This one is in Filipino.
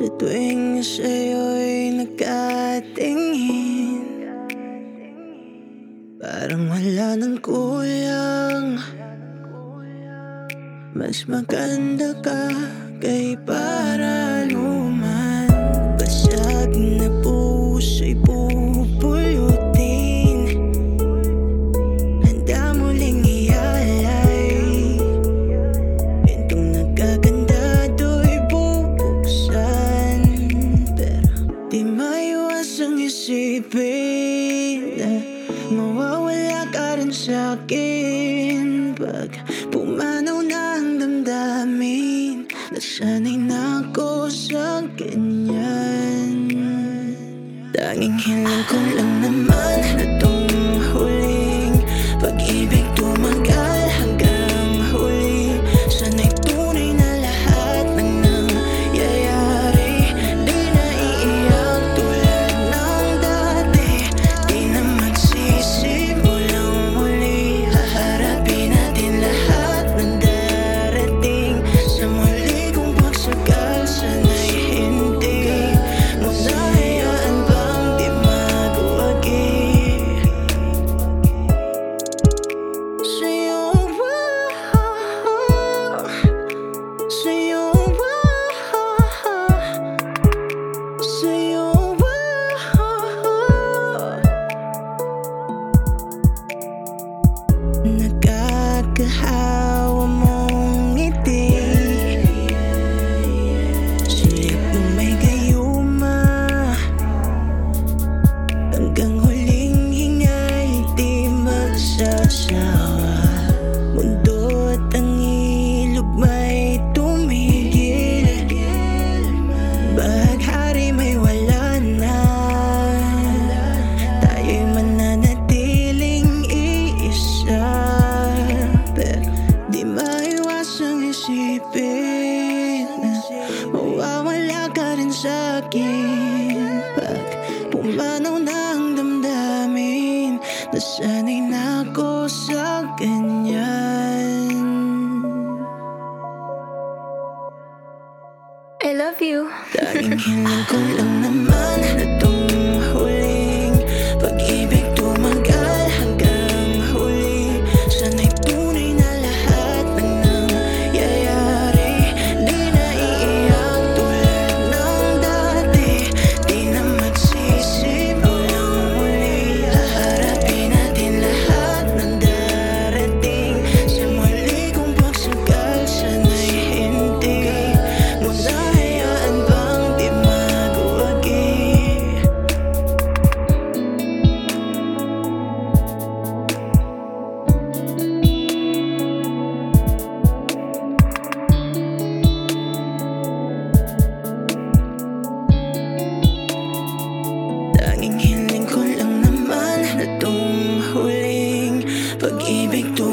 Tuwing sa'yo'y nakatingin Parang wala nang kulang Mas maganda ka kay para luman maiwasang isipin mawawala ka rin sa'kin Pag pumanaw na ang damdamin Nasanay na ako sa ganyan. Tanging hiling ko lang naman Not pumanaw na ang damdamin Nasanay na ako sa ganyan I love you. Tanging hiling ko lang na Pag-ibig to